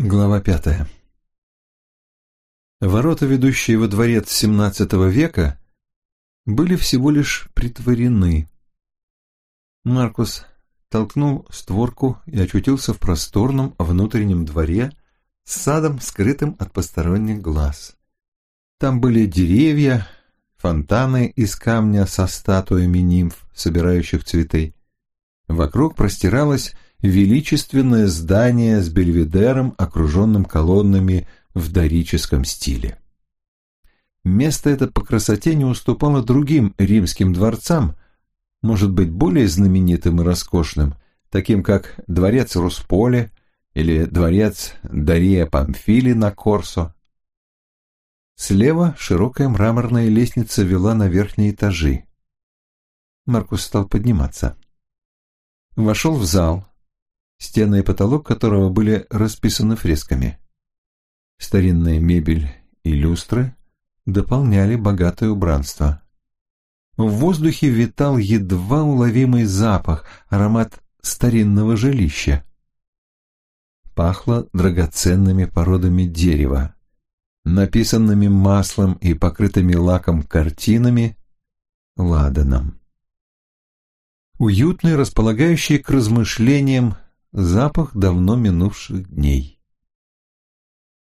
Глава пятая Ворота, ведущие во дворец XVII века, были всего лишь притворены. Маркус толкнул створку и очутился в просторном внутреннем дворе с садом, скрытым от посторонних глаз. Там были деревья, фонтаны из камня со статуями нимф, собирающих цветы. Вокруг простиралось величественное здание с бельведером, окруженным колоннами в дорическом стиле. Место это по красоте не уступало другим римским дворцам, может быть, более знаменитым и роскошным, таким как дворец Русполе или дворец Дария Памфили на Корсо. Слева широкая мраморная лестница вела на верхние этажи. Маркус стал подниматься. Вошел в зал, стены и потолок которого были расписаны фресками. Старинная мебель и люстры дополняли богатое убранство. В воздухе витал едва уловимый запах, аромат старинного жилища. Пахло драгоценными породами дерева, написанными маслом и покрытыми лаком картинами, ладаном. Уютный, располагающий к размышлениям запах давно минувших дней.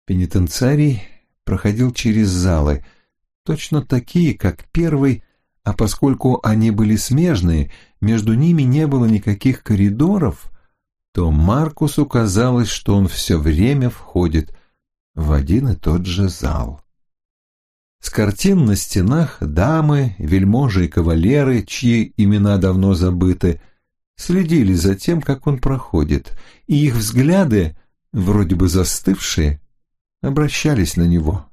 Пенитенциарий проходил через залы, точно такие, как первый, а поскольку они были смежные, между ними не было никаких коридоров, то Маркусу казалось, что он все время входит в один и тот же зал. С картин на стенах дамы, вельможи и кавалеры, чьи имена давно забыты, следили за тем, как он проходит, и их взгляды, вроде бы застывшие, обращались на него.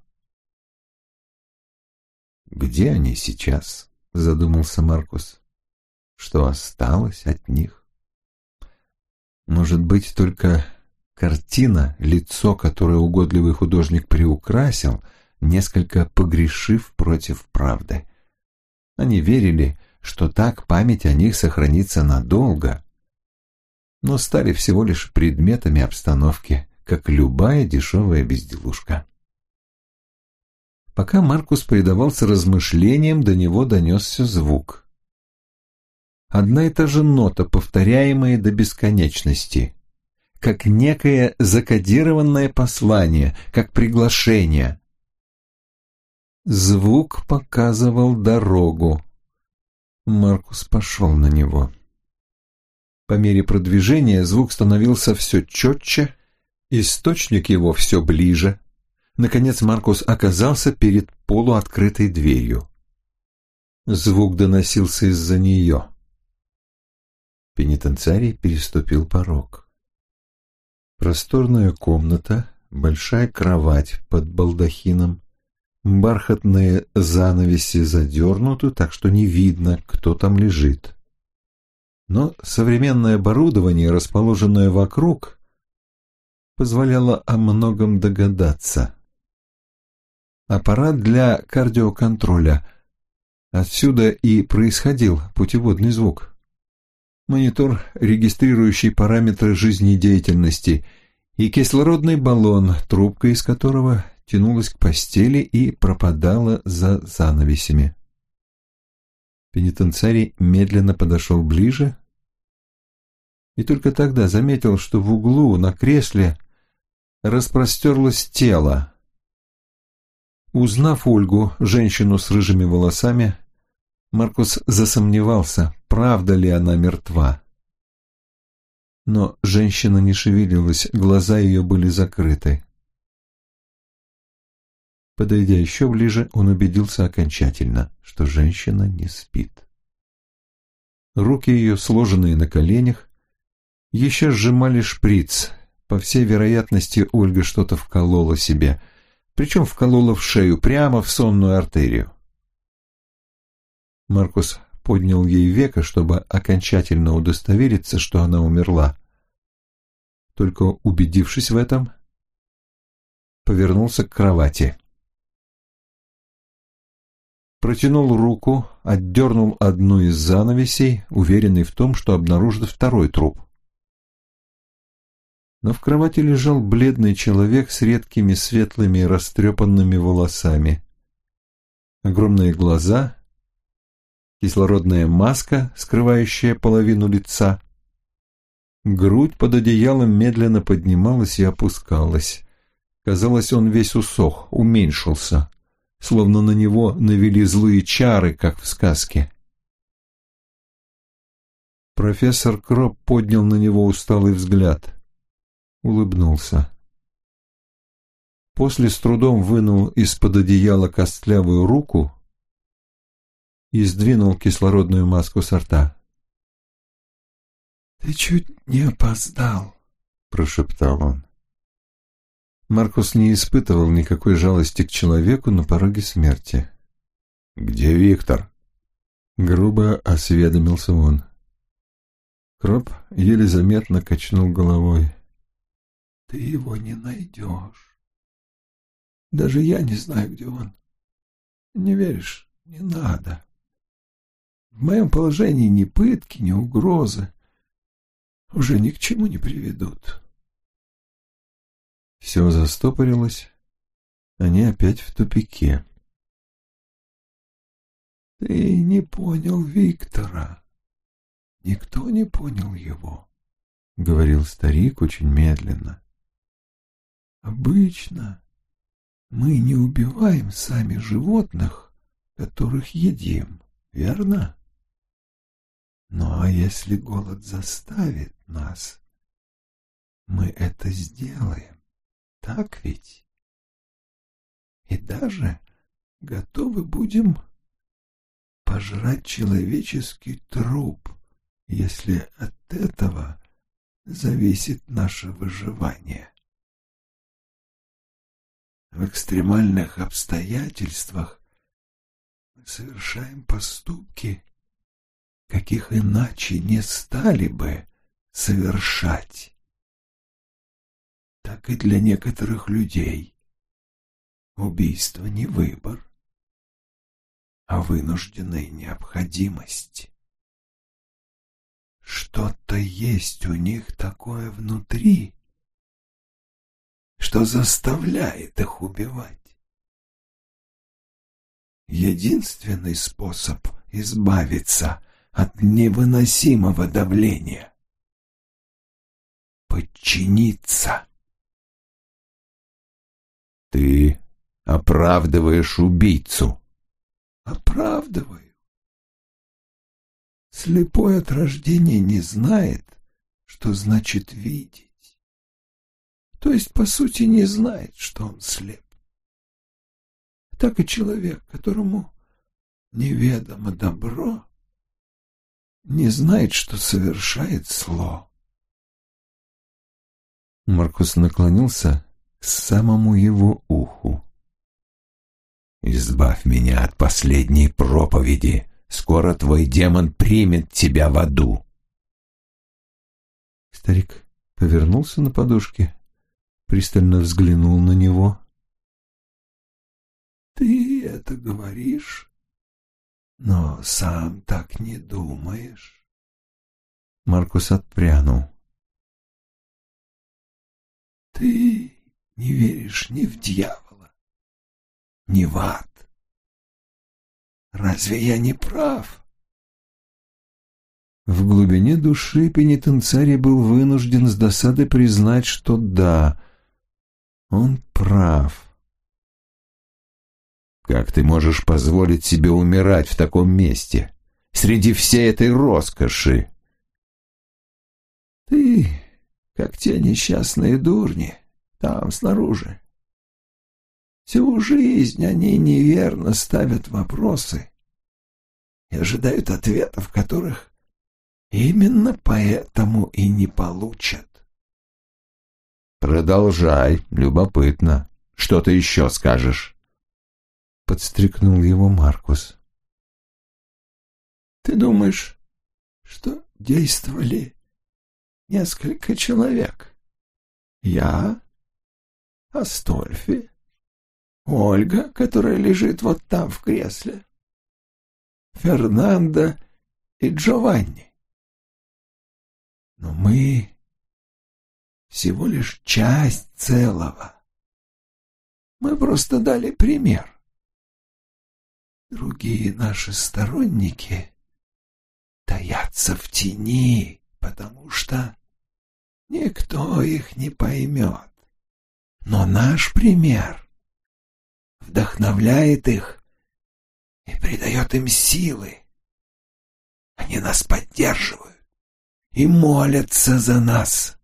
«Где они сейчас?» — задумался Маркус. «Что осталось от них?» «Может быть, только картина, лицо, которое угодливый художник приукрасил, несколько погрешив против правды. Они верили, что так память о них сохранится надолго, но стали всего лишь предметами обстановки, как любая дешевая безделушка. Пока Маркус предавался размышлениям, до него донесся звук. Одна и та же нота, повторяемая до бесконечности, как некое закодированное послание, как приглашение. Звук показывал дорогу. Маркус пошел на него. По мере продвижения звук становился все четче, источник его все ближе. Наконец Маркус оказался перед полуоткрытой дверью. Звук доносился из-за нее. Пенитенциарий переступил порог. Просторная комната, большая кровать под балдахином, Бархатные занавеси задернуты, так что не видно, кто там лежит. Но современное оборудование, расположенное вокруг, позволяло о многом догадаться. Аппарат для кардиоконтроля. Отсюда и происходил путеводный звук. Монитор, регистрирующий параметры жизнедеятельности, и кислородный баллон, трубка из которого тянулась к постели и пропадала за занавесями. Пенитенциарий медленно подошел ближе и только тогда заметил, что в углу на кресле распростерлось тело. Узнав Ольгу, женщину с рыжими волосами, Маркус засомневался, правда ли она мертва. Но женщина не шевелилась, глаза ее были закрыты. Подойдя еще ближе, он убедился окончательно, что женщина не спит. Руки ее, сложенные на коленях, еще сжимали шприц. По всей вероятности, Ольга что-то вколола себе, причем вколола в шею, прямо в сонную артерию. Маркус поднял ей веко, чтобы окончательно удостовериться, что она умерла. Только убедившись в этом, повернулся к кровати протянул руку, отдернул одну из занавесей, уверенный в том, что обнаружит второй труп. но в кровати лежал бледный человек с редкими светлыми растрепанными волосами. Огромные глаза, кислородная маска, скрывающая половину лица. Грудь под одеялом медленно поднималась и опускалась. Казалось, он весь усох, уменьшился, словно на него навели злые чары, как в сказке. Профессор Кроп поднял на него усталый взгляд. Улыбнулся. После с трудом вынул из-под одеяла костлявую руку и сдвинул кислородную маску со рта. «Ты чуть не опоздал», — прошептал он. Маркус не испытывал никакой жалости к человеку на пороге смерти. «Где Виктор?» — грубо осведомился он. Кроп еле заметно качнул головой. «Ты его не найдешь. Даже я не знаю, где он. Не веришь? Не надо. В моем положении ни пытки, ни угрозы уже ни к чему не приведут. Все застопорилось, они опять в тупике. Ты не понял Виктора. Никто не понял его, — говорил старик очень медленно. Обычно мы не убиваем сами животных, которых едим, верно? Ну а если голод заставит нас, мы это сделаем, так ведь? И даже готовы будем пожрать человеческий труп, если от этого зависит наше выживание. В экстремальных обстоятельствах мы совершаем поступки, каких иначе не стали бы совершать. Так и для некоторых людей убийство не выбор, а вынужденная необходимость. Что-то есть у них такое внутри, что заставляет их убивать. Единственный способ избавиться от невыносимого давления. Подчиниться. Ты оправдываешь убийцу. Оправдываю. Слепой от рождения не знает, что значит видеть. То есть, по сути, не знает, что он слеп. Так и человек, которому неведомо добро, не знает, что совершает зло. Маркус наклонился самому его уху. «Избавь меня от последней проповеди. Скоро твой демон примет тебя в аду». Старик повернулся на подушке, пристально взглянул на него. «Ты это говоришь но сам так не думаешь. Маркус отпрянул. Ты не веришь ни в дьявола, ни в ад. Разве я не прав? В глубине души пенитенциарий был вынужден с досадой признать, что да, он прав. Как ты можешь позволить себе умирать в таком месте, среди всей этой роскоши? Ты, как те несчастные дурни, там снаружи. Всю жизнь они неверно ставят вопросы и ожидают ответов, которых именно поэтому и не получат. Продолжай, любопытно. Что ты еще скажешь? — подстрикнул его Маркус. «Ты думаешь, что действовали несколько человек? Я, Астольфи, Ольга, которая лежит вот там в кресле, Фернандо и Джованни. Но мы всего лишь часть целого. Мы просто дали пример. Другие наши сторонники таятся в тени, потому что никто их не поймет. Но наш пример вдохновляет их и придает им силы. Они нас поддерживают и молятся за нас.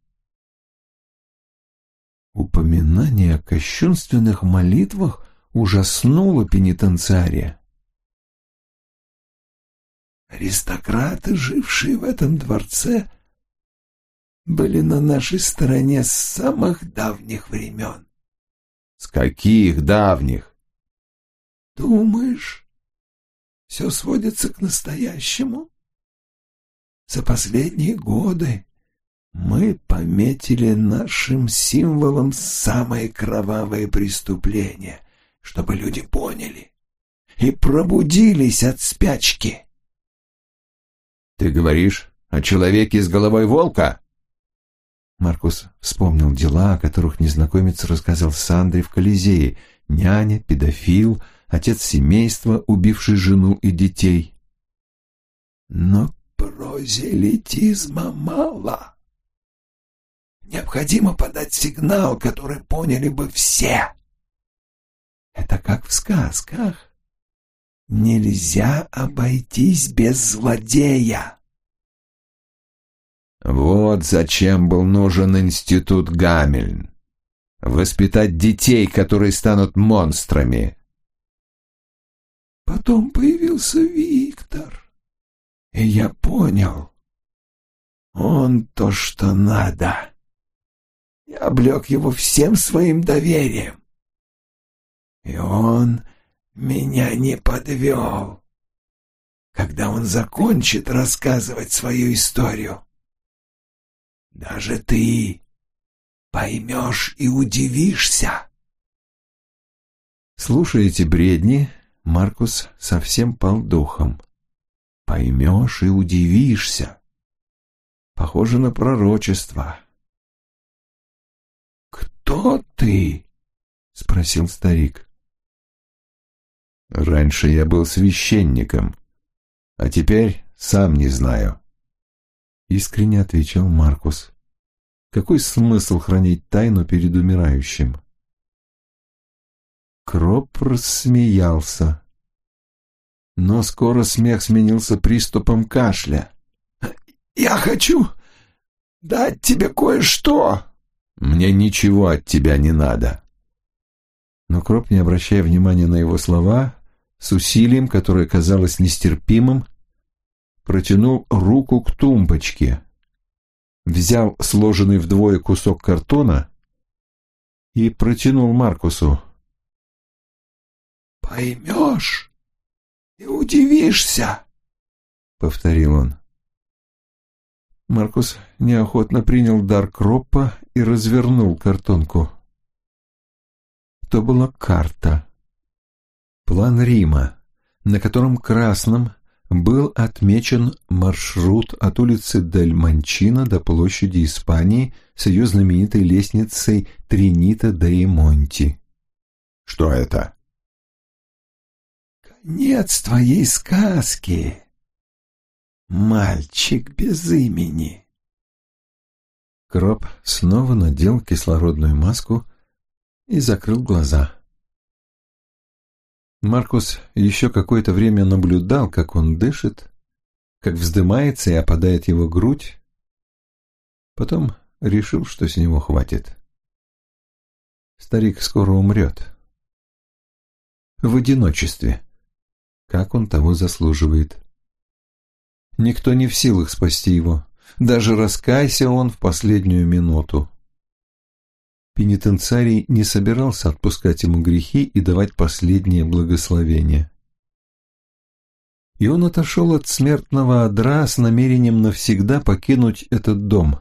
Упоминание о кощунственных молитвах ужаснуло пенитенциария. Аристократы, жившие в этом дворце, были на нашей стороне с самых давних времен. — С каких давних? — Думаешь, все сводится к настоящему? За последние годы мы пометили нашим символом самые кровавые преступления, чтобы люди поняли и пробудились от спячки. «Ты говоришь о человеке с головой волка?» Маркус вспомнил дела, о которых незнакомец рассказал Сандре в Колизее. Няня, педофил, отец семейства, убивший жену и детей. Но прозелитизма мало. Необходимо подать сигнал, который поняли бы все. Это как в сказках. Нельзя обойтись без злодея. Вот зачем был нужен институт Гамельн. Воспитать детей, которые станут монстрами. Потом появился Виктор, и я понял, он то, что надо. Я облег его всем своим доверием. И он меня не подвел. Когда он закончит рассказывать свою историю, даже ты поймешь и удивишься. Слушая эти бредни, Маркус совсем пал духом. Поймешь и удивишься. Похоже на пророчество. «Кто ты?» — спросил старик. Раньше я был священником, а теперь сам не знаю. Искренне отвечал Маркус. Какой смысл хранить тайну перед умирающим? Кроп рассмеялся. Но скоро смех сменился приступом кашля. «Я хочу дать тебе кое-что!» «Мне ничего от тебя не надо!» Но Кроп, не обращая внимания на его слова, с усилием, которое казалось нестерпимым, протянул руку к тумбочке, взял сложенный вдвое кусок картона и протянул Маркусу. «Поймешь и удивишься», — повторил он. Маркус неохотно принял дар Кроппа и развернул картонку. То была карта план Рима, на котором красным был отмечен маршрут от улицы Дель Манчино до площади Испании с ее знаменитой лестницей Тринита де Монти. Что это? Конец твоей сказки, мальчик без имени. Кроп снова надел кислородную маску и закрыл глаза. Маркус еще какое-то время наблюдал, как он дышит, как вздымается и опадает его грудь. Потом решил, что с него хватит. Старик скоро умрет. В одиночестве, как он того заслуживает. Никто не в силах спасти его, даже раскайся он в последнюю минуту. Пенитенциарий не собирался отпускать ему грехи и давать последнее благословение. И он отошел от смертного одра с намерением навсегда покинуть этот дом.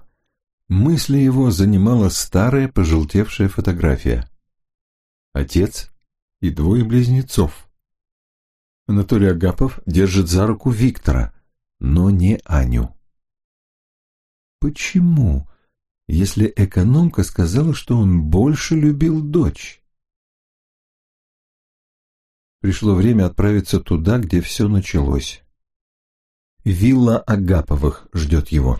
Мысли его занимала старая пожелтевшая фотография. Отец и двое близнецов. Анатолий Агапов держит за руку Виктора, но не Аню. Почему если экономка сказала, что он больше любил дочь? Пришло время отправиться туда, где все началось. Вилла Агаповых ждет его.